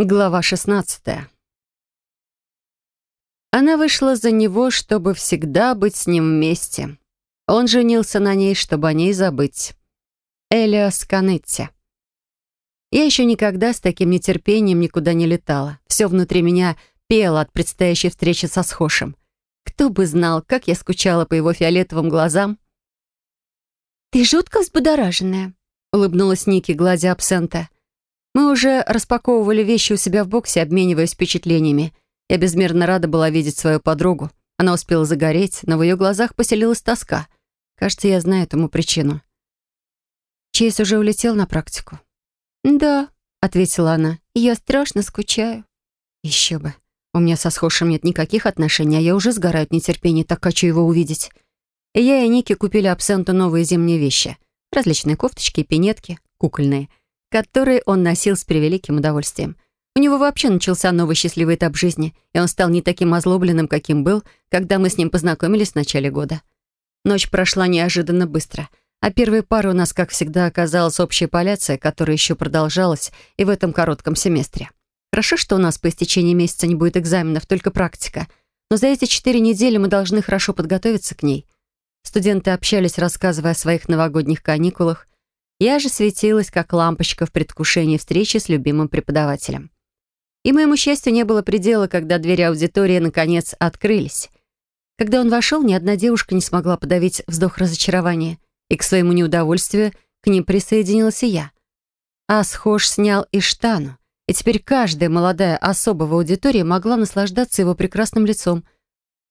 Глава 16. Она вышла за него, чтобы всегда быть с ним вместе. Он женился на ней, чтобы о ней забыть. Элиас Канетти. Я еще никогда с таким нетерпением никуда не летала. Все внутри меня пело от предстоящей встречи со Схошем. Кто бы знал, как я скучала по его фиолетовым глазам. «Ты жутко взбудораженная», — улыбнулась Ники, гладя абсента. Мы уже распаковывали вещи у себя в боксе, обмениваясь впечатлениями. Я безмерно рада была видеть свою подругу. Она успела загореть, но в ее глазах поселилась тоска. Кажется, я знаю этому причину. Чейз уже улетел на практику. «Да», — ответила она, — «я страшно скучаю». «Еще бы. У меня со Схошем нет никаких отношений, а я уже сгораю от нетерпения, так хочу его увидеть». И я и Ники купили абсенту новые зимние вещи. Различные кофточки и пинетки, кукольные — который он носил с превеликим удовольствием. У него вообще начался новый счастливый этап жизни, и он стал не таким озлобленным, каким был, когда мы с ним познакомились в начале года. Ночь прошла неожиданно быстро, а первой парой у нас, как всегда, оказалась общая поляция, которая еще продолжалась и в этом коротком семестре. Хорошо, что у нас по истечении месяца не будет экзаменов, только практика. Но за эти четыре недели мы должны хорошо подготовиться к ней. Студенты общались, рассказывая о своих новогодних каникулах, я же светилась, как лампочка в предвкушении встречи с любимым преподавателем. И моему счастью не было предела, когда двери аудитории наконец открылись. Когда он вошел, ни одна девушка не смогла подавить вздох разочарования, и к своему неудовольствию к ним присоединилась и я. А схож снял и штану, и теперь каждая молодая особа в аудитории могла наслаждаться его прекрасным лицом.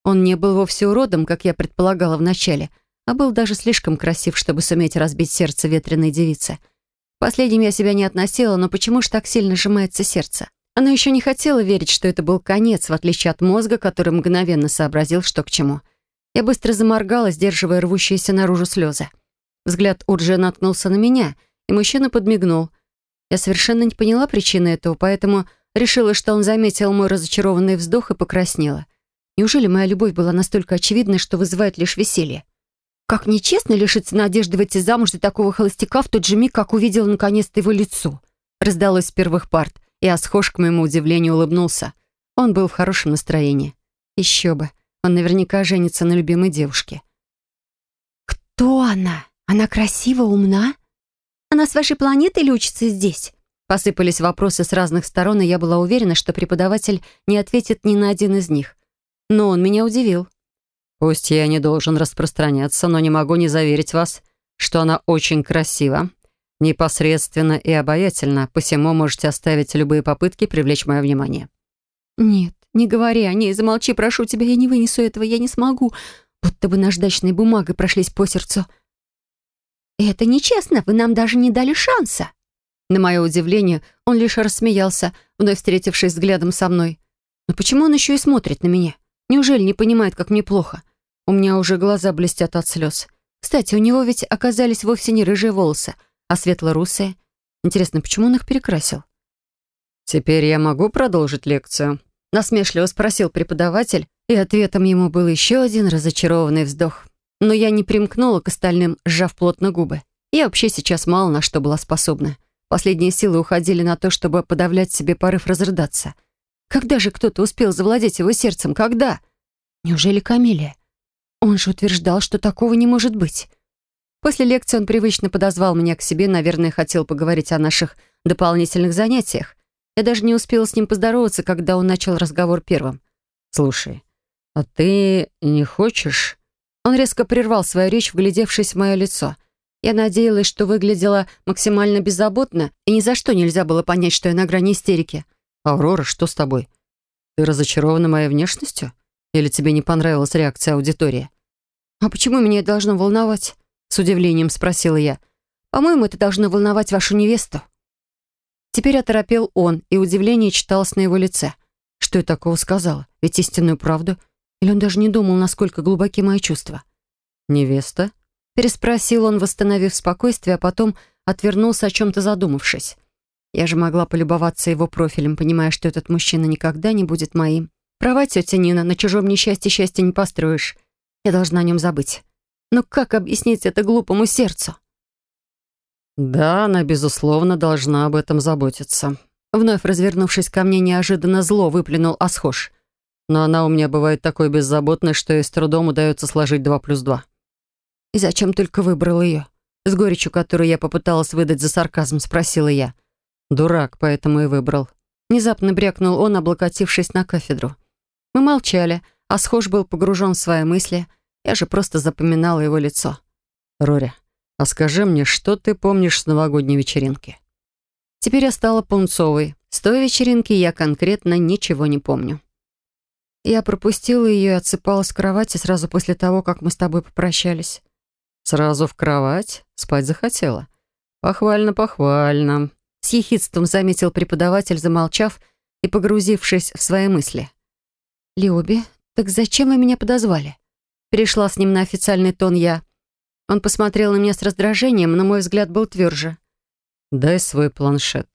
Он не был вовсе уродом, как я предполагала вначале — а был даже слишком красив, чтобы суметь разбить сердце ветреной девицы. Последним я себя не относила, но почему ж так сильно сжимается сердце? Оно еще не хотело верить, что это был конец, в отличие от мозга, который мгновенно сообразил, что к чему. Я быстро заморгала, сдерживая рвущиеся наружу слезы. Взгляд Урджи наткнулся на меня, и мужчина подмигнул. Я совершенно не поняла причины этого, поэтому решила, что он заметил мой разочарованный вздох и покраснела. Неужели моя любовь была настолько очевидной, что вызывает лишь веселье? Как нечестно лишиться надежды выйти замуж за такого холостяка в тот же миг, как увидела наконец-то его лицо. Раздалось с первых парт, и Асхош, к моему удивлению, улыбнулся. Он был в хорошем настроении. Еще бы, он наверняка женится на любимой девушке. «Кто она? Она красива, умна? Она с вашей планеты или учится здесь?» Посыпались вопросы с разных сторон, и я была уверена, что преподаватель не ответит ни на один из них. Но он меня удивил. Пусть я не должен распространяться, но не могу не заверить вас, что она очень красива, непосредственно и обаятельна, посему можете оставить любые попытки привлечь мое внимание». «Нет, не говори о ней, замолчи, прошу тебя, я не вынесу этого, я не смогу. Будто бы наждачной бумагой прошлись по сердцу». «Это нечестно, вы нам даже не дали шанса». На мое удивление, он лишь рассмеялся, вновь встретившись взглядом со мной. «Но почему он еще и смотрит на меня? Неужели не понимает, как мне плохо?» У меня уже глаза блестят от слез. Кстати, у него ведь оказались вовсе не рыжие волосы, а светло-русые. Интересно, почему он их перекрасил? «Теперь я могу продолжить лекцию?» Насмешливо спросил преподаватель, и ответом ему был еще один разочарованный вздох. Но я не примкнула к остальным, сжав плотно губы. Я вообще сейчас мало на что была способна. Последние силы уходили на то, чтобы подавлять себе порыв разрыдаться. Когда же кто-то успел завладеть его сердцем? Когда? Неужели Камилия? Он же утверждал, что такого не может быть. После лекции он привычно подозвал меня к себе, наверное, хотел поговорить о наших дополнительных занятиях. Я даже не успела с ним поздороваться, когда он начал разговор первым. «Слушай, а ты не хочешь...» Он резко прервал свою речь, вглядевшись в мое лицо. Я надеялась, что выглядела максимально беззаботно, и ни за что нельзя было понять, что я на грани истерики. «Аврора, что с тобой? Ты разочарована моей внешностью?» Или тебе не понравилась реакция аудитории?» «А почему меня это должно волновать?» С удивлением спросила я. «По-моему, это должно волновать вашу невесту». Теперь оторопел он, и удивление читалось на его лице. Что я такого сказала? Ведь истинную правду? Или он даже не думал, насколько глубоки мои чувства? «Невеста?» Переспросил он, восстановив спокойствие, а потом отвернулся, о чем-то задумавшись. Я же могла полюбоваться его профилем, понимая, что этот мужчина никогда не будет моим. Права, тетя Нина, на чужом несчастье счастья не построишь. Я должна о нем забыть. Но как объяснить это глупому сердцу? Да, она, безусловно, должна об этом заботиться. Вновь развернувшись ко мне, неожиданно зло выплюнул Асхош. Но она у меня бывает такой беззаботной, что ей с трудом удается сложить два плюс два. И зачем только выбрал ее? С горечью, которую я попыталась выдать за сарказм, спросила я. Дурак, поэтому и выбрал. Внезапно брякнул он, облокотившись на кафедру. Мы молчали, а Схож был погружен в свои мысли. Я же просто запоминала его лицо. «Рори, а скажи мне, что ты помнишь с новогодней вечеринки?» Теперь я стала пунцовой. С той вечеринки я конкретно ничего не помню. Я пропустила ее и отсыпалась в кровати сразу после того, как мы с тобой попрощались. Сразу в кровать? Спать захотела? Похвально, похвально. С ехидством заметил преподаватель, замолчав и погрузившись в свои мысли. «Лиоби, так зачем вы меня подозвали?» Перешла с ним на официальный тон я. Он посмотрел на меня с раздражением, но мой взгляд был тверже. «Дай свой планшет».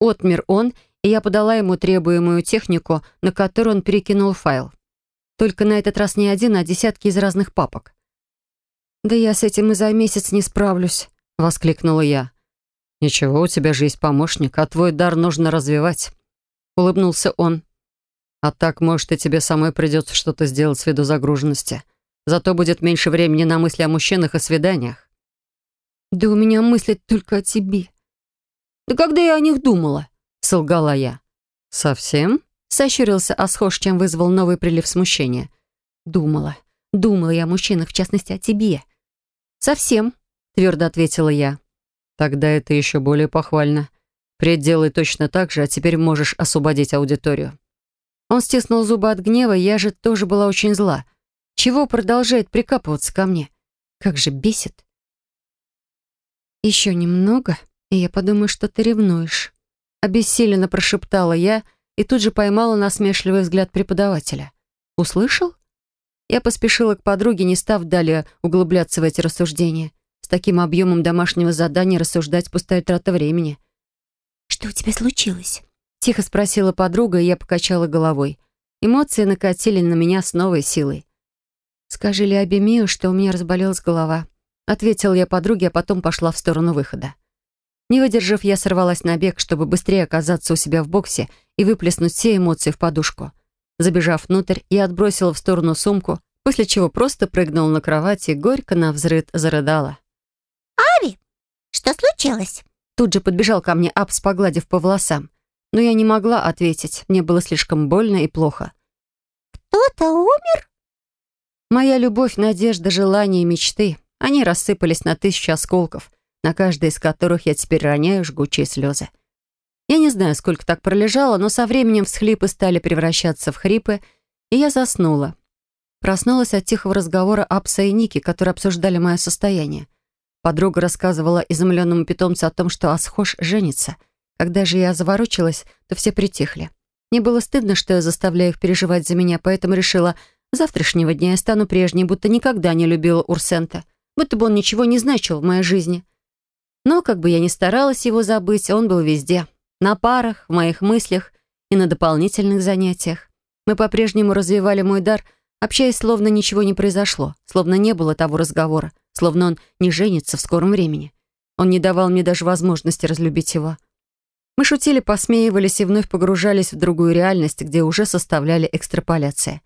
Отмер он, и я подала ему требуемую технику, на которую он перекинул файл. Только на этот раз не один, а десятки из разных папок. «Да я с этим и за месяц не справлюсь», — воскликнула я. «Ничего, у тебя же есть помощник, а твой дар нужно развивать», — улыбнулся он. «А так, может, и тебе самой придется что-то сделать ввиду загруженности. Зато будет меньше времени на мысли о мужчинах и свиданиях». «Да у меня мысли только о тебе». «Да когда я о них думала?» — солгала я. «Совсем?» — сощурился Асхош, чем вызвал новый прилив смущения. «Думала. Думала я о мужчинах, в частности, о тебе». «Совсем», — твердо ответила я. Тогда это еще более похвально. Впредь делай точно так же, а теперь можешь освободить аудиторию. Он стиснул зубы от гнева, я же тоже была очень зла. Чего продолжает прикапываться ко мне? Как же бесит. «Еще немного, и я подумаю, что ты ревнуешь», — обессиленно прошептала я и тут же поймала насмешливый взгляд преподавателя. «Услышал?» Я поспешила к подруге, не став далее углубляться в эти рассуждения. С таким объемом домашнего задания рассуждать пустая трата времени. «Что у тебя случилось?» Тихо спросила подруга, и я покачала головой. Эмоции накатили на меня с новой силой. «Скажи ли Абимию, что у меня разболелась голова?» Ответила я подруге, а потом пошла в сторону выхода. Не выдержав, я сорвалась на бег, чтобы быстрее оказаться у себя в боксе и выплеснуть все эмоции в подушку. Забежав внутрь, я отбросила в сторону сумку, после чего просто прыгнула на кровать и горько на взрыд зарыдала. «Ави, что случилось?» Тут же подбежал ко мне Апс, погладив по волосам. Но я не могла ответить, мне было слишком больно и плохо. «Кто-то умер?» Моя любовь, надежда, желания и мечты, они рассыпались на тысячи осколков, на каждой из которых я теперь роняю жгучие слезы. Я не знаю, сколько так пролежала, но со временем всхлипы стали превращаться в хрипы, и я заснула. Проснулась от тихого разговора Апса и Ники, которые обсуждали мое состояние. Подруга рассказывала изумленному питомцу о том, что Асхош женится. Когда же я заворочилась, то все притихли. Мне было стыдно, что я заставляю их переживать за меня, поэтому решила, завтрашнего дня я стану прежней, будто никогда не любила Урсента, будто бы он ничего не значил в моей жизни. Но, как бы я ни старалась его забыть, он был везде. На парах, в моих мыслях и на дополнительных занятиях. Мы по-прежнему развивали мой дар, общаясь, словно ничего не произошло, словно не было того разговора, словно он не женится в скором времени. Он не давал мне даже возможности разлюбить его. Мы шутили, посмеивались и вновь погружались в другую реальность, где уже составляли экстраполяции.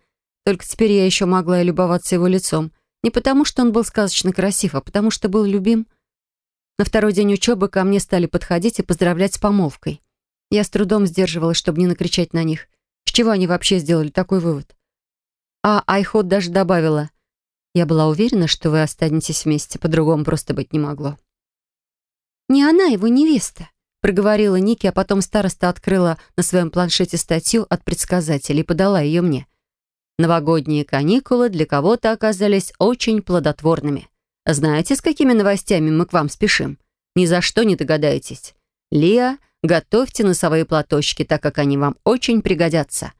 Только теперь я еще могла и любоваться его лицом. Не потому, что он был сказочно красив, а потому, что был любим. На второй день учебы ко мне стали подходить и поздравлять с помолвкой. Я с трудом сдерживалась, чтобы не накричать на них. С чего они вообще сделали такой вывод? А Айхот даже добавила — я была уверена, что вы останетесь вместе, по-другому просто быть не могло. «Не она его невеста», — проговорила Ники, а потом староста открыла на своем планшете статью от предсказателей и подала ее мне. Новогодние каникулы для кого-то оказались очень плодотворными. Знаете, с какими новостями мы к вам спешим? Ни за что не догадаетесь. Лия, готовьте носовые платочки, так как они вам очень пригодятся.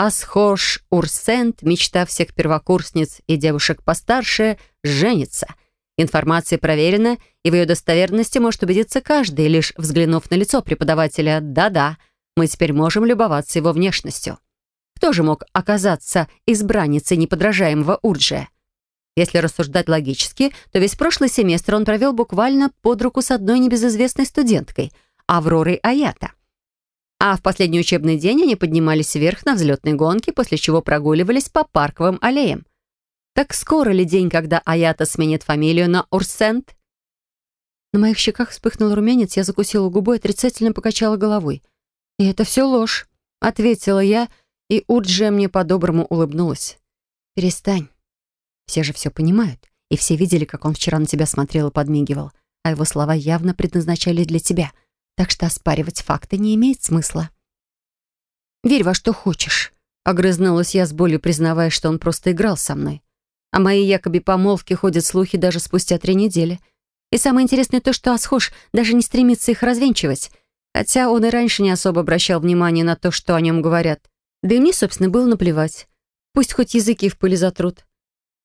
Асхош Урсент, мечта всех первокурсниц и девушек постарше, женится. Информация проверена, и в ее достоверности может убедиться каждый, лишь взглянув на лицо преподавателя. Да-да, мы теперь можем любоваться его внешностью. Кто же мог оказаться избранницей неподражаемого Урджия? Если рассуждать логически, то весь прошлый семестр он провел буквально под руку с одной небезызвестной студенткой, Авророй Аята. А в последний учебный день они поднимались вверх на взлетной гонке, после чего прогуливались по парковым аллеям. Так скоро ли день, когда Аята сменит фамилию на Урсент? На моих щеках вспыхнул румянец, я закусила губой и отрицательно покачала головой. «И это все ложь», — ответила я, и Урджия мне по-доброму улыбнулась. «Перестань. Все же все понимают, и все видели, как он вчера на тебя смотрел и подмигивал, а его слова явно предназначались для тебя, так что оспаривать факты не имеет смысла». «Верь во что хочешь», — огрызнулась я с болью, признавая, что он просто играл со мной. О моей якобы помолвке ходят слухи даже спустя три недели — и самое интересное то, что Асхош даже не стремится их развенчивать, хотя он и раньше не особо обращал внимание на то, что о нем говорят. Да и мне, собственно, было наплевать. Пусть хоть языки в пыли затрут.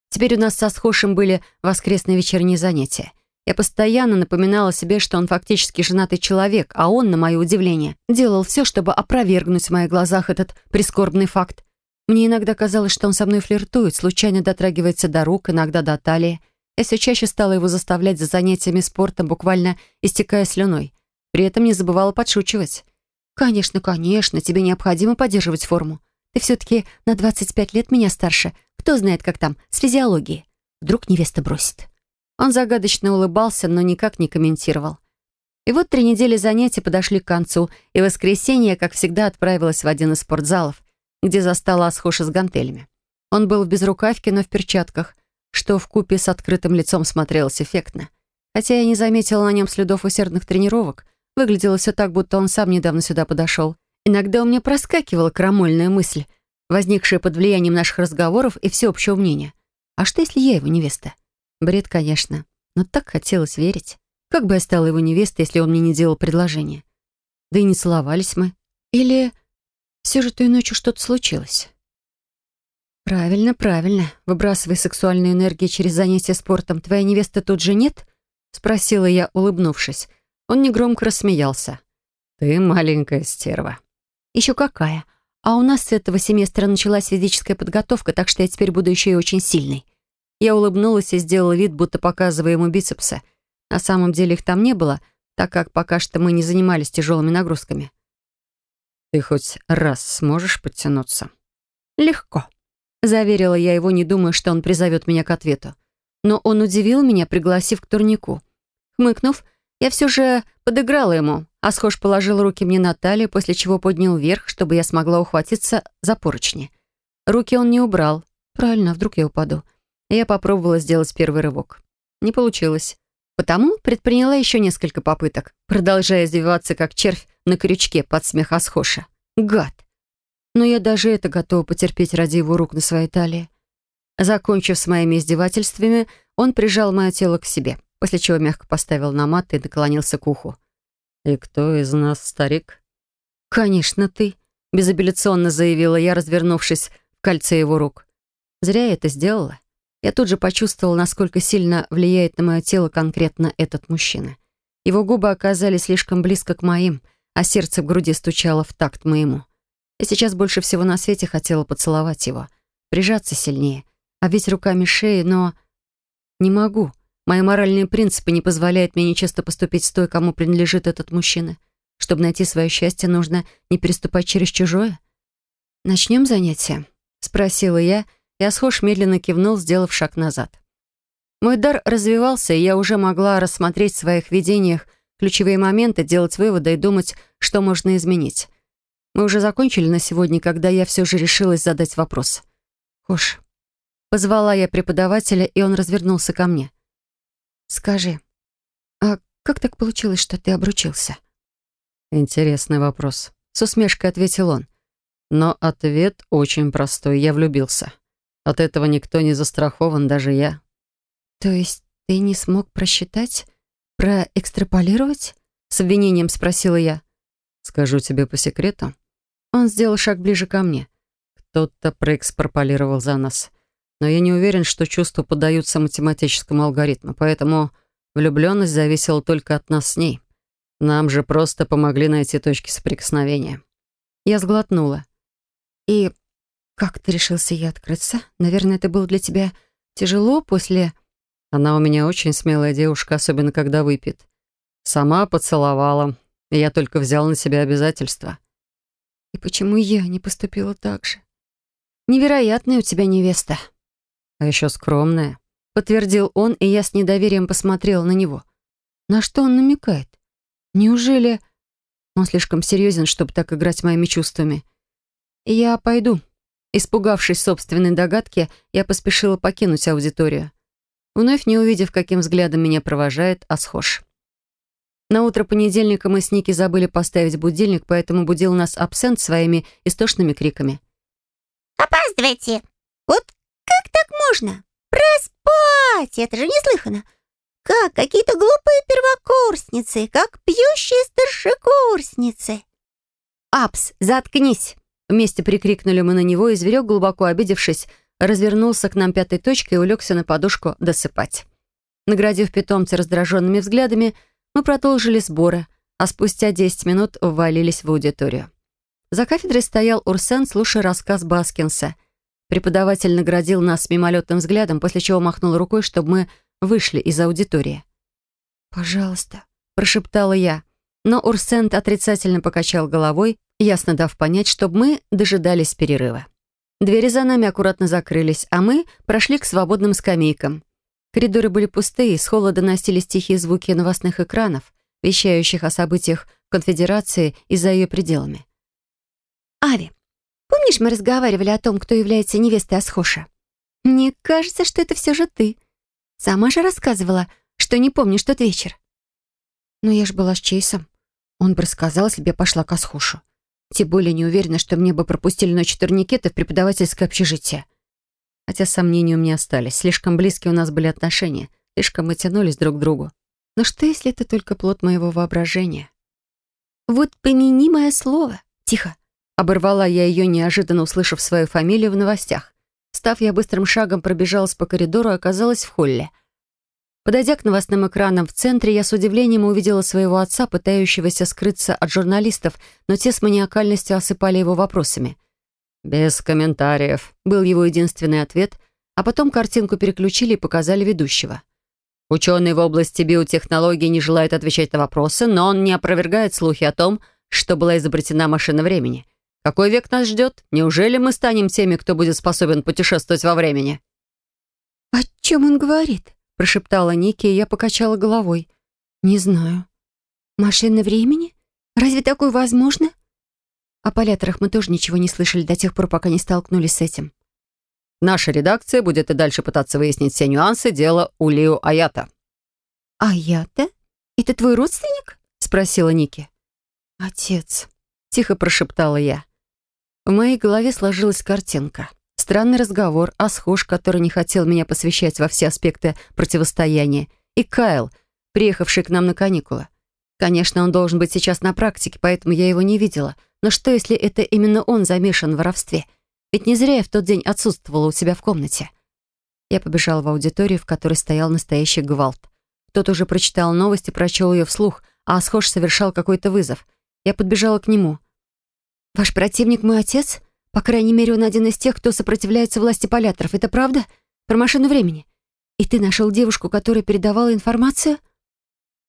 Теперь у нас со Асхошем были воскресные вечерние занятия. Я постоянно напоминала себе, что он фактически женатый человек, а он, на мое удивление, делал все, чтобы опровергнуть в моих глазах этот прискорбный факт. Мне иногда казалось, что он со мной флиртует, случайно дотрагивается до рук, иногда до талии. Я все чаще стала его заставлять за занятиями спортом, буквально истекая слюной. При этом не забывала подшучивать. «Конечно, конечно, тебе необходимо поддерживать форму. Ты все-таки на 25 лет меня старше. Кто знает, как там, с физиологией. Вдруг невеста бросит». Он загадочно улыбался, но никак не комментировал. И вот три недели занятий подошли к концу, и воскресенье, как всегда, отправилась в один из спортзалов, где застала Асхоша с гантелями. Он был в безрукавке, но в перчатках что в купе с открытым лицом смотрелось эффектно. Хотя я не заметила на нем следов усердных тренировок, выглядело все так, будто он сам недавно сюда подошел. Иногда у меня проскакивала крамольная мысль, возникшая под влиянием наших разговоров и всеобщего мнения. А что, если я его невеста? Бред, конечно, но так хотелось верить. Как бы я стала его невестой, если он мне не делал предложение? Да и не целовались мы. Или все же той ночью что-то случилось? «Правильно, правильно. Выбрасывай сексуальную энергию через занятия спортом. Твоя невеста тут же нет?» — спросила я, улыбнувшись. Он негромко рассмеялся. «Ты маленькая стерва». «Еще какая. А у нас с этого семестра началась физическая подготовка, так что я теперь буду еще и очень сильной». Я улыбнулась и сделала вид, будто показывая ему бицепсы. На самом деле их там не было, так как пока что мы не занимались тяжелыми нагрузками. «Ты хоть раз сможешь подтянуться?» «Легко», Заверила я его, не думая, что он призовет меня к ответу. Но он удивил меня, пригласив к турнику. Хмыкнув, я все же подыграла ему, а схож положил руки мне на талию, после чего поднял вверх, чтобы я смогла ухватиться за поручни. Руки он не убрал. Правильно, вдруг я упаду. Я попробовала сделать первый рывок. Не получилось. Потому предприняла еще несколько попыток, продолжая издеваться, как червь на крючке под смех Асхоша. Гад! но я даже это готова потерпеть ради его рук на своей талии. Закончив с моими издевательствами, он прижал мое тело к себе, после чего мягко поставил на мат и наклонился к уху. «И кто из нас старик?» «Конечно, ты», — безапелляционно заявила я, развернувшись в кольце его рук. Зря я это сделала. Я тут же почувствовала, насколько сильно влияет на мое тело конкретно этот мужчина. Его губы оказались слишком близко к моим, а сердце в груди стучало в такт моему. Я сейчас больше всего на свете хотела поцеловать его, прижаться сильнее, обвить руками шеи, но не могу. Мои моральные принципы не позволяют мне нечасто поступить с той, кому принадлежит этот мужчина. Чтобы найти свое счастье, нужно не переступать через чужое. «Начнем занятие?» — спросила я, и Асхош медленно кивнул, сделав шаг назад. Мой дар развивался, и я уже могла рассмотреть в своих видениях ключевые моменты, делать выводы и думать, что можно изменить. Мы уже закончили на сегодня, когда я все же решилась задать вопрос. «Хош». Позвала я преподавателя, и он развернулся ко мне. «Скажи, а как так получилось, что ты обручился?» «Интересный вопрос», — с усмешкой ответил он. Но ответ очень простой. Я влюбился. От этого никто не застрахован, даже я. «То есть ты не смог просчитать? Проэкстраполировать?» С обвинением спросила я. «Скажу тебе по секрету. Он сделал шаг ближе ко мне. Кто-то проэкспропалировал за нас. Но я не уверен, что чувства поддаются математическому алгоритму, поэтому влюбленность зависела только от нас с ней. Нам же просто помогли найти точки соприкосновения. Я сглотнула. «И как ты решился ей открыться? Наверное, это было для тебя тяжело после...» Она у меня очень смелая девушка, особенно когда выпьет. Сама поцеловала, и я только взял на себя обязательства. почему я не поступила так же? Невероятная у тебя невеста. А еще скромная. Подтвердил он, и я с недоверием посмотрела на него. На что он намекает? Неужели... Он слишком серьезен, чтобы так играть моими чувствами. «Я пойду». Испугавшись собственной догадки, я поспешила покинуть аудиторию. Вновь не увидев, каким взглядом меня провожает Асхош. На утро понедельника мы с Ники забыли поставить будильник, поэтому будил нас абсент своими истошными криками. «Опаздывайте! Вот как так можно? Проспать! Это же неслыханно! Как какие-то глупые первокурсницы, как пьющие старшекурсницы!» «Апс, заткнись!» Вместе прикрикнули мы на него, и зверек, глубоко обидевшись, развернулся к нам пятой точкой и улегся на подушку досыпать. Наградив питомца раздраженными взглядами, мы продолжили сборы, а спустя 10 минут ввалились в аудиторию. За кафедрой стоял Урсен, слушая рассказ Баскинса. Преподаватель наградил нас мимолетным взглядом, после чего махнул рукой, чтобы мы вышли из аудитории. «Пожалуйста», — прошептала я. Но Урсент отрицательно покачал головой, ясно дав понять, чтобы мы дожидались перерыва. Двери за нами аккуратно закрылись, а мы прошли к свободным скамейкам. Коридоры были пустые, с холода носились тихие звуки новостных экранов, вещающих о событиях Конфедерации и за ее пределами. «Ави, помнишь, мы разговаривали о том, кто является невестой Асхоша? Мне кажется, что это все же ты. Сама же рассказывала, что не помнишь тот вечер». «Но я ж была с Чейсом. Он бы рассказал, если бы я пошла к Асхошу. Тем более не уверена, что мне бы пропустили ночь турникеты в преподавательское общежитие. Хотя сомнения у меня остались. Слишком близкие у нас были отношения. Слишком мы тянулись друг к другу. Но что, если это только плод моего воображения? «Вот помяни мое слово. Тихо». Оборвала я ее, неожиданно услышав свою фамилию в новостях. Став, я быстрым шагом пробежалась по коридору и оказалась в холле — Подойдя к новостным экранам в центре, я с удивлением увидела своего отца, пытающегося скрыться от журналистов, но те с маниакальностью осыпали его вопросами. «Без комментариев», — был его единственный ответ, а потом картинку переключили и показали ведущего. Ученый в области биотехнологии не желает отвечать на вопросы, но он не опровергает слухи о том, что была изобретена машина времени. Какой век нас ждет? Неужели мы станем теми, кто будет способен путешествовать во времени? «О чем он говорит?» Прошептала Ники, и я покачала головой. «Не знаю». «Машина времени? Разве такое возможно?» О полеторах мы тоже ничего не слышали до тех пор, пока не столкнулись с этим. Наша редакция будет и дальше пытаться выяснить все нюансы дела Улио Аята. «Аята? Это твой родственник?» — спросила Ники. «Отец», — тихо прошептала я. В моей голове сложилась картинка. Странный разговор, Асхуш, который не хотел меня посвящать во все аспекты противостояния, и Кайл, приехавший к нам на каникулы. Конечно, он должен быть сейчас на практике, поэтому я его не видела. Но что, если это именно он замешан в воровстве? Ведь не зря я в тот день отсутствовала у себя в комнате. Я побежала в аудиторию, в которой стоял настоящий гвалт. Кто-то уже прочитал новость и прочел ее вслух, а Асхош совершал какой-то вызов. Я подбежала к нему. «Ваш противник мой отец?» По крайней мере, он один из тех, кто сопротивляется власти поляторов. Это правда? Про машину времени? И ты нашел девушку, которая передавала информацию?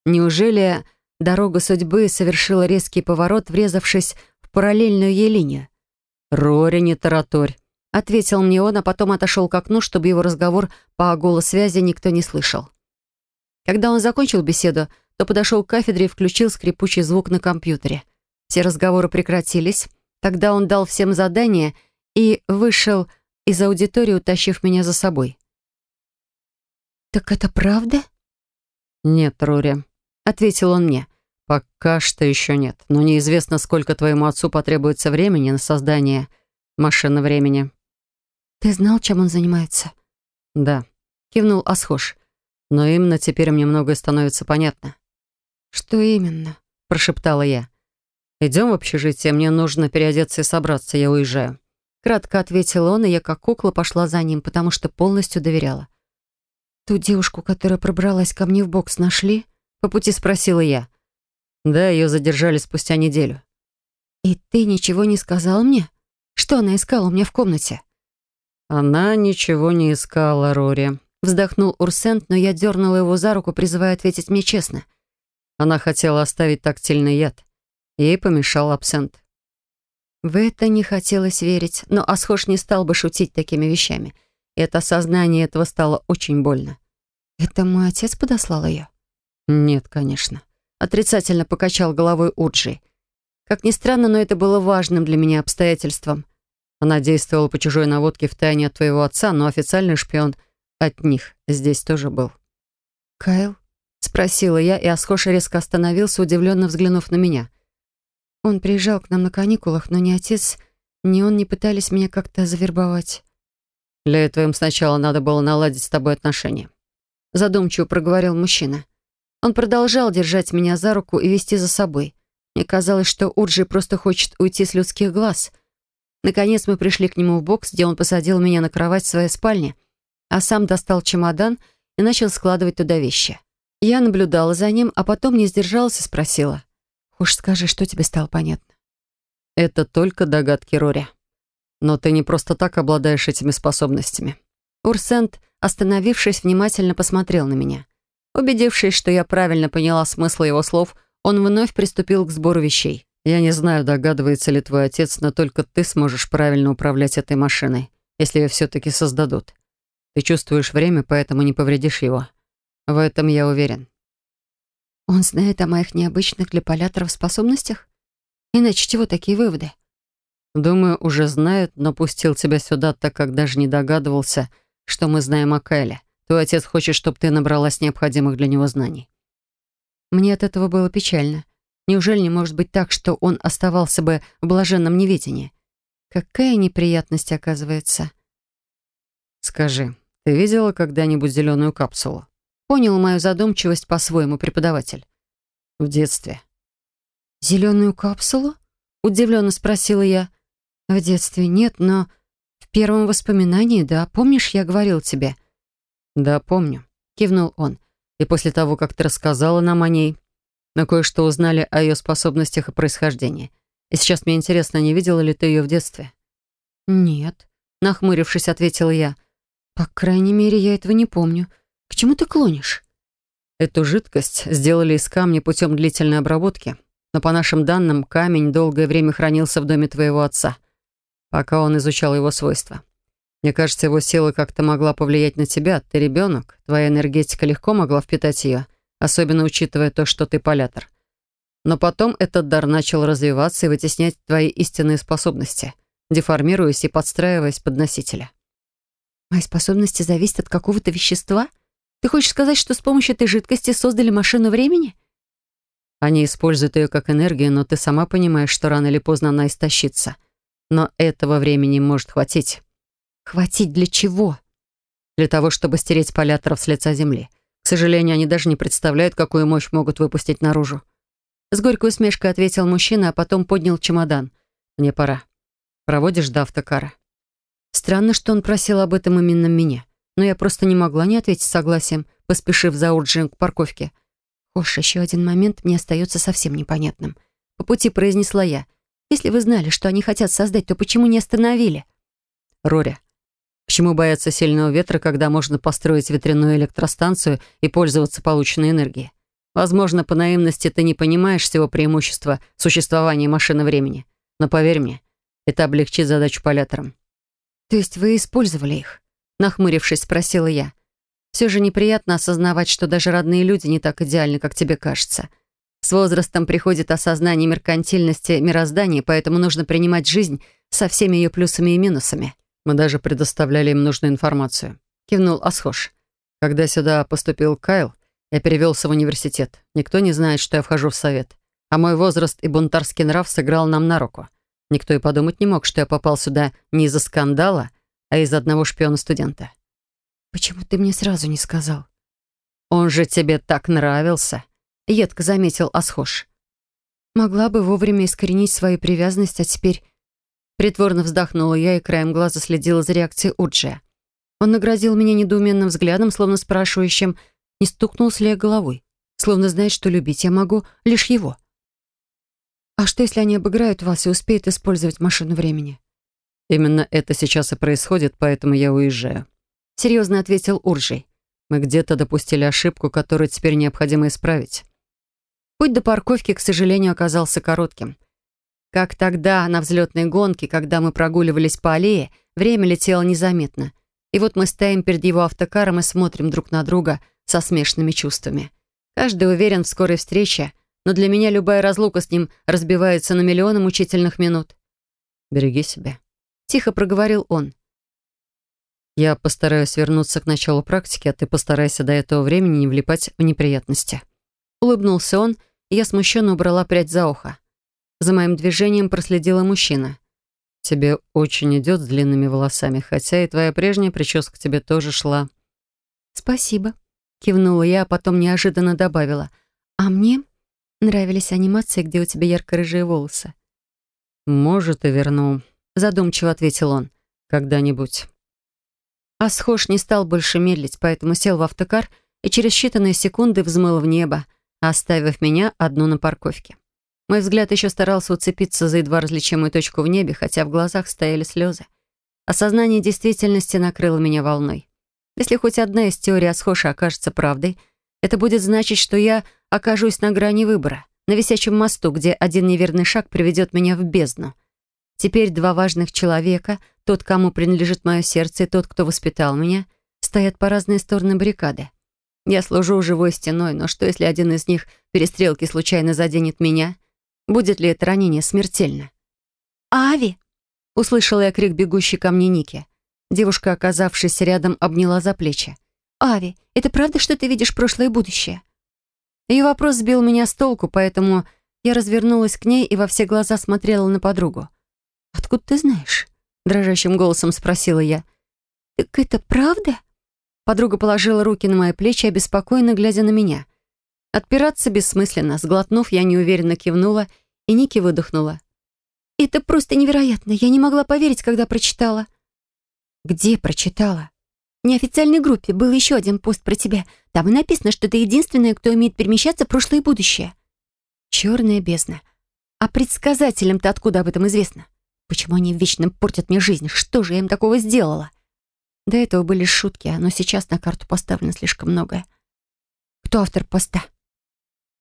Неужели дорога судьбы совершила резкий поворот, врезавшись в параллельную ей линию? «Рори, не тараторь», — ответил мне он, а потом отошел к окну, чтобы его разговор по голосвязи никто не слышал. Когда он закончил беседу, то подошел к кафедре и включил скрипучий звук на компьютере. Все разговоры прекратились, Тогда он дал всем задание и вышел из аудитории, утащив меня за собой. «Так это правда?» «Нет, Рори», — ответил он мне. «Пока что еще нет, но неизвестно, сколько твоему отцу потребуется времени на создание машины времени». «Ты знал, чем он занимается?» «Да», — кивнул Асхош. «Но именно теперь мне многое становится понятно». «Что именно?» — прошептала я. «Идем в общежитие, мне нужно переодеться и собраться, я уезжаю». Кратко ответил он, и я как кукла пошла за ним, потому что полностью доверяла. «Ту девушку, которая пробралась ко мне в бокс, нашли?» По пути спросила я. «Да, ее задержали спустя неделю». «И ты ничего не сказал мне? Что она искала у меня в комнате?» «Она ничего не искала, Рори», — вздохнул Урсент, но я дернула его за руку, призывая ответить мне честно. Она хотела оставить тактильный яд. Ей помешал абсент. В это не хотелось верить, но Асхош не стал бы шутить такими вещами. И это осознание этого стало очень больно. «Это мой отец подослал ее?» «Нет, конечно». Отрицательно покачал головой Уджи. Как ни странно, но это было важным для меня обстоятельством. Она действовала по чужой наводке в тайне от твоего отца, но официальный шпион от них здесь тоже был. «Кайл?» — спросила я, и Асхош резко остановился, удивленно взглянув на меня. Он приезжал к нам на каникулах, но ни отец, ни он не пытались меня как-то завербовать. Для этого им сначала надо было наладить с тобой отношения. Задумчиво проговорил мужчина. Он продолжал держать меня за руку и вести за собой. Мне казалось, что Урджи просто хочет уйти с людских глаз. Наконец мы пришли к нему в бокс, где он посадил меня на кровать в своей спальне, а сам достал чемодан и начал складывать туда вещи. Я наблюдала за ним, а потом не сдержалась и спросила. «Уж скажи, что тебе стало понятно?» «Это только догадки Рори. Но ты не просто так обладаешь этими способностями». Урсент, остановившись, внимательно посмотрел на меня. Убедившись, что я правильно поняла смысл его слов, он вновь приступил к сбору вещей. «Я не знаю, догадывается ли твой отец, но только ты сможешь правильно управлять этой машиной, если ее все-таки создадут. Ты чувствуешь время, поэтому не повредишь его. В этом я уверен. Он знает о моих необычных для поляторов способностях? Иначе чего такие выводы? Думаю, уже знает, но пустил тебя сюда, так как даже не догадывался, что мы знаем о Кайле. Твой отец хочет, чтобы ты набралась необходимых для него знаний. Мне от этого было печально. Неужели не может быть так, что он оставался бы в блаженном неведении? Какая неприятность, оказывается. Скажи, ты видела когда-нибудь зеленую капсулу? Понял мою задумчивость по-своему преподаватель. В детстве. «Зеленую капсулу?» — удивленно спросила я. «В детстве нет, но в первом воспоминании, да, помнишь, я говорил тебе?» «Да, помню», — кивнул он. «И после того, как ты рассказала нам о ней, мы кое-что узнали о ее способностях и происхождении. И сейчас мне интересно, не видела ли ты ее в детстве?» «Нет», — нахмурившись, ответила я. «По крайней мере, я этого не помню. К чему ты клонишь? Эту жидкость сделали из камня путем длительной обработки, но по нашим данным, камень долгое время хранился в доме твоего отца, пока он изучал его свойства. Мне кажется, его сила как-то могла повлиять на тебя. Ты ребенок, твоя энергетика легко могла впитать ее, особенно учитывая то, что ты полятор. Но потом этот дар начал развиваться и вытеснять твои истинные способности, деформируясь и подстраиваясь под носителя. Мои способности зависят от какого-то вещества — ты хочешь сказать, что с помощью этой жидкости создали машину времени? Они используют ее как энергию, но ты сама понимаешь, что рано или поздно она истощится. Но этого времени может хватить. Хватить для чего? Для того, чтобы стереть поляторов с лица земли. К сожалению, они даже не представляют, какую мощь могут выпустить наружу. С горькой усмешкой ответил мужчина, а потом поднял чемодан. «Мне пора. Проводишь до автокара?» Странно, что он просил об этом именно меня но я просто не могла не ответить согласием, поспешив за Урджием к парковке. Хош, еще один момент мне остается совсем непонятным. По пути произнесла я. Если вы знали, что они хотят создать, то почему не остановили? Рори, к чему бояться сильного ветра, когда можно построить ветряную электростанцию и пользоваться полученной энергией? Возможно, по наивности ты не понимаешь всего преимущества существования машины времени. Но поверь мне, это облегчит задачу поляторам. То есть вы использовали их? Нахмурившись, спросила я. Все же неприятно осознавать, что даже родные люди не так идеальны, как тебе кажется. С возрастом приходит осознание меркантильности мироздания, поэтому нужно принимать жизнь со всеми ее плюсами и минусами. Мы даже предоставляли им нужную информацию. Кивнул Асхош. Когда сюда поступил Кайл, я перевелся в университет. Никто не знает, что я вхожу в совет. А мой возраст и бунтарский нрав сыграл нам на руку. Никто и подумать не мог, что я попал сюда не из-за скандала, а из одного шпиона-студента. «Почему ты мне сразу не сказал?» «Он же тебе так нравился», — едко заметил Асхош. «Могла бы вовремя искоренить свою привязанность, а теперь...» Притворно вздохнула я и краем глаза следила за реакцией Уджия. Он наградил меня недоуменным взглядом, словно спрашивающим, не стукнулся ли я головой, словно знает, что любить я могу лишь его. «А что, если они обыграют вас и успеют использовать машину времени?» «Именно это сейчас и происходит, поэтому я уезжаю», — серьезно ответил Уржий. «Мы где-то допустили ошибку, которую теперь необходимо исправить». Путь до парковки, к сожалению, оказался коротким. Как тогда, на взлетной гонке, когда мы прогуливались по аллее, время летело незаметно. И вот мы стоим перед его автокаром и смотрим друг на друга со смешанными чувствами. Каждый уверен в скорой встрече, но для меня любая разлука с ним разбивается на миллионы мучительных минут. «Береги себя», — тихо проговорил он. «Я постараюсь вернуться к началу практики, а ты постарайся до этого времени не влипать в неприятности». Улыбнулся он, и я смущенно убрала прядь за ухо. За моим движением проследила мужчина. «Тебе очень идет с длинными волосами, хотя и твоя прежняя прическа тебе тоже шла». «Спасибо», — кивнула я, а потом неожиданно добавила. «А мне нравились анимации, где у тебя ярко-рыжие волосы». «Может, и верну», — задумчиво ответил он. «Когда-нибудь». А схож не стал больше медлить, поэтому сел в автокар и через считанные секунды взмыл в небо, оставив меня одну на парковке. Мой взгляд еще старался уцепиться за едва различимую точку в небе, хотя в глазах стояли слезы. Осознание действительности накрыло меня волной. Если хоть одна из теорий Асхоша окажется правдой, это будет значить, что я окажусь на грани выбора, на висячем мосту, где один неверный шаг приведет меня в бездну. Теперь два важных человека, тот, кому принадлежит мое сердце, и тот, кто воспитал меня, стоят по разные стороны баррикады. Я служу живой стеной, но что, если один из них перестрелки случайно заденет меня? Будет ли это ранение смертельно? «Ави!» — услышала я крик бегущей ко мне Ники. Девушка, оказавшись рядом, обняла за плечи. «Ави, это правда, что ты видишь прошлое и будущее?» Ее вопрос сбил меня с толку, поэтому я развернулась к ней и во все глаза смотрела на подругу. «Откуда ты знаешь?» — дрожащим голосом спросила я. «Так это правда?» Подруга положила руки на мои плечи, обеспокоенно глядя на меня. Отпираться бессмысленно. Сглотнув, я неуверенно кивнула, и Ники выдохнула. «Это просто невероятно. Я не могла поверить, когда прочитала». «Где прочитала?» В неофициальной группе был еще один пост про тебя. Там и написано, что ты единственная, кто умеет перемещаться в прошлое и будущее. Черная бездна. А предсказателям-то откуда об этом известно? Почему они вечно портят мне жизнь? Что же я им такого сделала? До этого были шутки, но сейчас на карту поставлено слишком многое. Кто автор поста?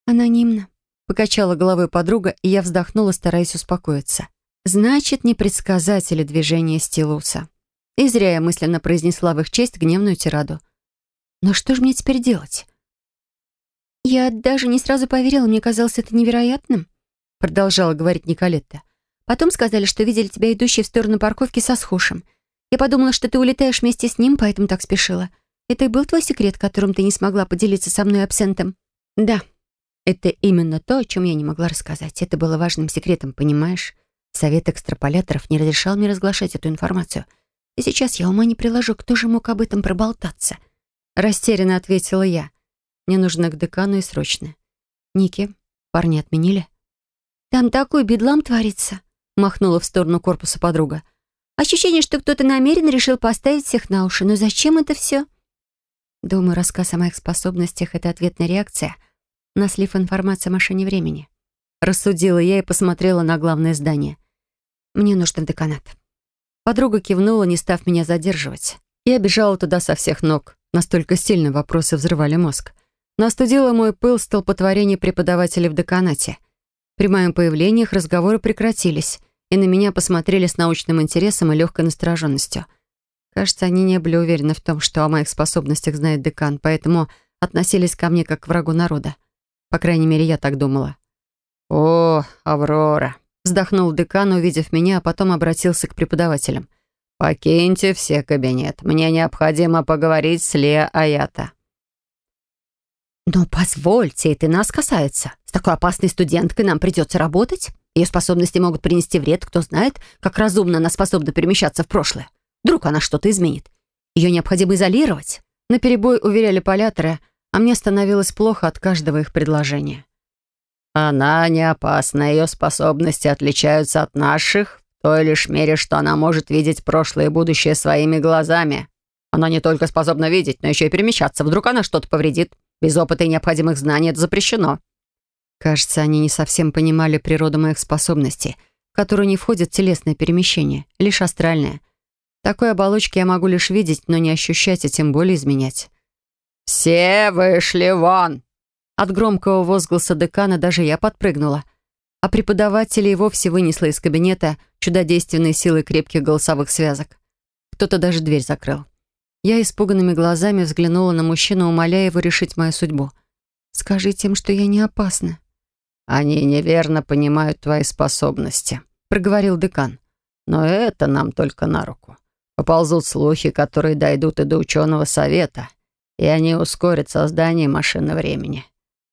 «Анонимно», — покачала головой подруга, и я вздохнула, стараясь успокоиться. «Значит, не предсказатели движения Стилуса». И зря я мысленно произнесла в их честь гневную тираду. «Но что же мне теперь делать?» «Я даже не сразу поверила, мне казалось это невероятным», — продолжала говорить Николетта. «Потом сказали, что видели тебя идущей в сторону парковки со схушем. Я подумала, что ты улетаешь вместе с ним, поэтому так спешила. Это и был твой секрет, которым ты не смогла поделиться со мной абсентом?» «Да», это именно то, о чем я не могла рассказать. Это было важным секретом, понимаешь? Совет экстраполяторов не разрешал мне разглашать эту информацию. И сейчас я ума не приложу, кто же мог об этом проболтаться. Растерянно ответила я. Мне нужно к декану и срочно. Ники, парни отменили? Там такой бедлам творится, махнула в сторону корпуса подруга. Ощущение, что кто-то намеренно решил поставить всех на уши. Но зачем это все? Думаю, рассказ о моих способностях — это ответная реакция — на слив о машине времени. Рассудила я и посмотрела на главное здание. Мне нужен деканат. Подруга кивнула, не став меня задерживать. Я бежала туда со всех ног. Настолько сильно вопросы взрывали мозг. Но мой пыл столпотворение преподавателей в деканате. При моем появлении их разговоры прекратились, и на меня посмотрели с научным интересом и легкой настороженностью. Кажется, они не были уверены в том, что о моих способностях знает декан, поэтому относились ко мне как к врагу народа. По крайней мере, я так думала. «О, Аврора!» Вздохнул декан, увидев меня, а потом обратился к преподавателям. «Покиньте все кабинет. Мне необходимо поговорить с Лео Аята». «Но позвольте, это нас касается. С такой опасной студенткой нам придется работать. Ее способности могут принести вред. Кто знает, как разумно она способна перемещаться в прошлое. Вдруг она что-то изменит. Ее необходимо изолировать». На перебой уверяли поляторы — а мне становилось плохо от каждого их предложения. «Она не опасна, ее способности отличаются от наших в той лишь мере, что она может видеть прошлое и будущее своими глазами. Она не только способна видеть, но еще и перемещаться. Вдруг она что-то повредит. Без опыта и необходимых знаний это запрещено». Кажется, они не совсем понимали природу моих способностей, в которую не входит телесное перемещение, лишь астральное. Такой оболочки я могу лишь видеть, но не ощущать и тем более изменять. «Все вышли вон!» От громкого возгласа декана даже я подпрыгнула. а преподавателя и вовсе вынесла из кабинета чудодейственной силой крепких голосовых связок. Кто-то даже дверь закрыл. Я испуганными глазами взглянула на мужчину, умоляя его решить мою судьбу. «Скажите им, что я не опасна». «Они неверно понимают твои способности», — проговорил декан. «Но это нам только на руку. Поползут слухи, которые дойдут и до ученого совета, и они ускорят создание машины времени.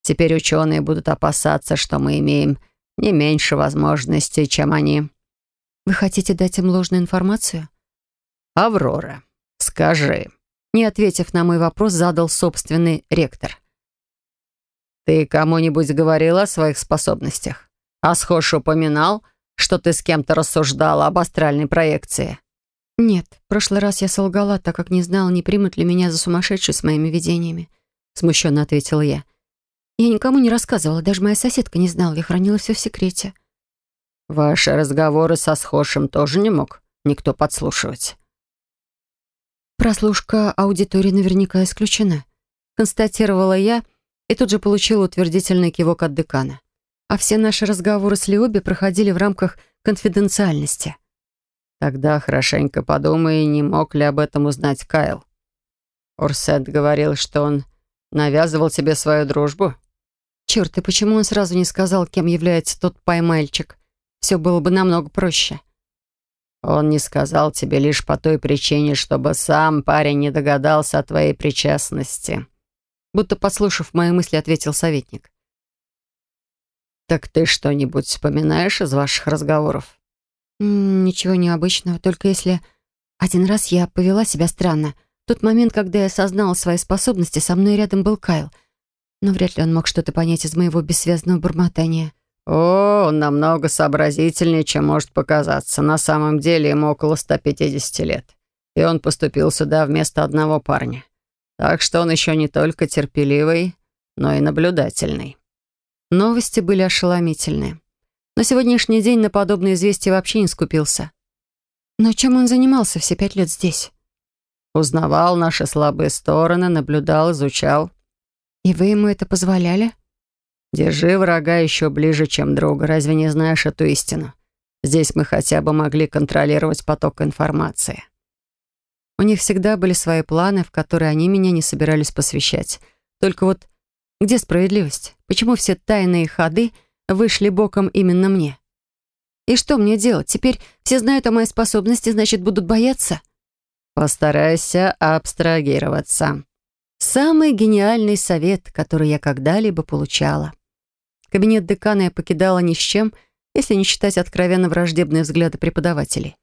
Теперь ученые будут опасаться, что мы имеем не меньше возможностей, чем они». «Вы хотите дать им ложную информацию?» «Аврора, скажи». Не ответив на мой вопрос, задал собственный ректор. «Ты кому-нибудь говорила о своих способностях? Асхош упоминал, что ты с кем-то рассуждала об астральной проекции?» «Нет, в прошлый раз я солгала, так как не знала, не примут ли меня за сумасшедшую с моими видениями», смущенно ответила я. «Я никому не рассказывала, даже моя соседка не знала, я хранила все в секрете». «Ваши разговоры со Схошем тоже не мог никто подслушивать?» «Прослушка аудитории наверняка исключена», констатировала я и тут же получила утвердительный кивок от декана. А все наши разговоры с Лиоби проходили в рамках конфиденциальности. Тогда хорошенько подумай, не мог ли об этом узнать Кайл. Урсет говорил, что он навязывал тебе свою дружбу. Черт, и почему он сразу не сказал, кем является тот поймальчик? Все было бы намного проще. Он не сказал тебе лишь по той причине, чтобы сам парень не догадался о твоей причастности. Будто послушав мои мысли, ответил советник. «Так ты что-нибудь вспоминаешь из ваших разговоров?» «Ничего необычного, только если один раз я повела себя странно. В тот момент, когда я осознала свои способности, со мной рядом был Кайл. Но вряд ли он мог что-то понять из моего бессвязного бормотания». «О, он намного сообразительнее, чем может показаться. На самом деле ему около 150 лет. И он поступил сюда вместо одного парня. Так что он еще не только терпеливый, но и наблюдательный». Новости были ошеломительные. На сегодняшний день на подобные известия вообще не скупился. Но чем он занимался все пять лет здесь? Узнавал наши слабые стороны, наблюдал, изучал. И вы ему это позволяли? Держи врага еще ближе, чем друга. Разве не знаешь эту истину? Здесь мы хотя бы могли контролировать поток информации. У них всегда были свои планы, в которые они меня не собирались посвящать. Только вот где справедливость? Почему все тайные ходы вышли боком именно мне? И что мне делать? Теперь все знают о моей способности, значит, будут бояться? Постарайся абстрагироваться. Самый гениальный совет, который я когда-либо получала. Кабинет декана я покидала ни с чем, если не считать откровенно враждебные взгляды преподавателей.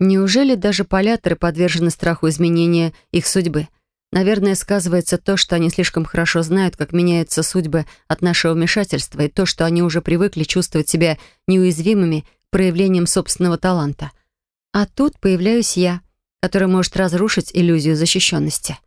Неужели даже поляторы подвержены страху изменения их судьбы? Наверное, сказывается то, что они слишком хорошо знают, как меняются судьбы от нашего вмешательства, и то, что они уже привыкли чувствовать себя неуязвимыми проявлением собственного таланта. А тут появляюсь я, который может разрушить иллюзию защищенности.